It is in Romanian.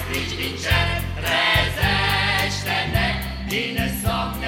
strigi din cer, trezește-ne din somn